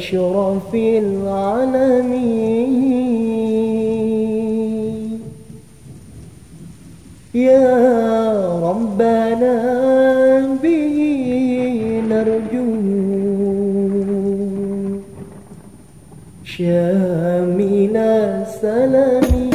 أشرف العالمين. يا ربنا شامل سلامي.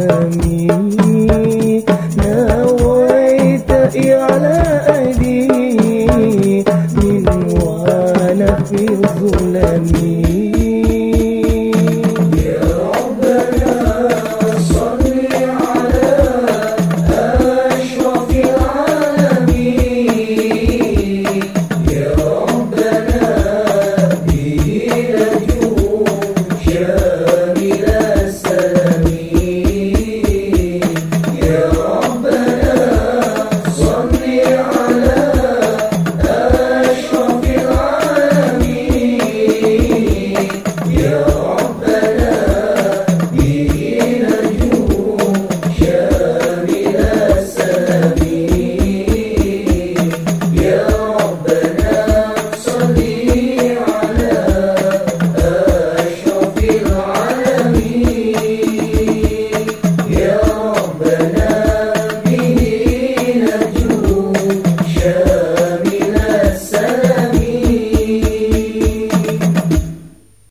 ألمي نويت إعلى ألي من وأنا في الظلم.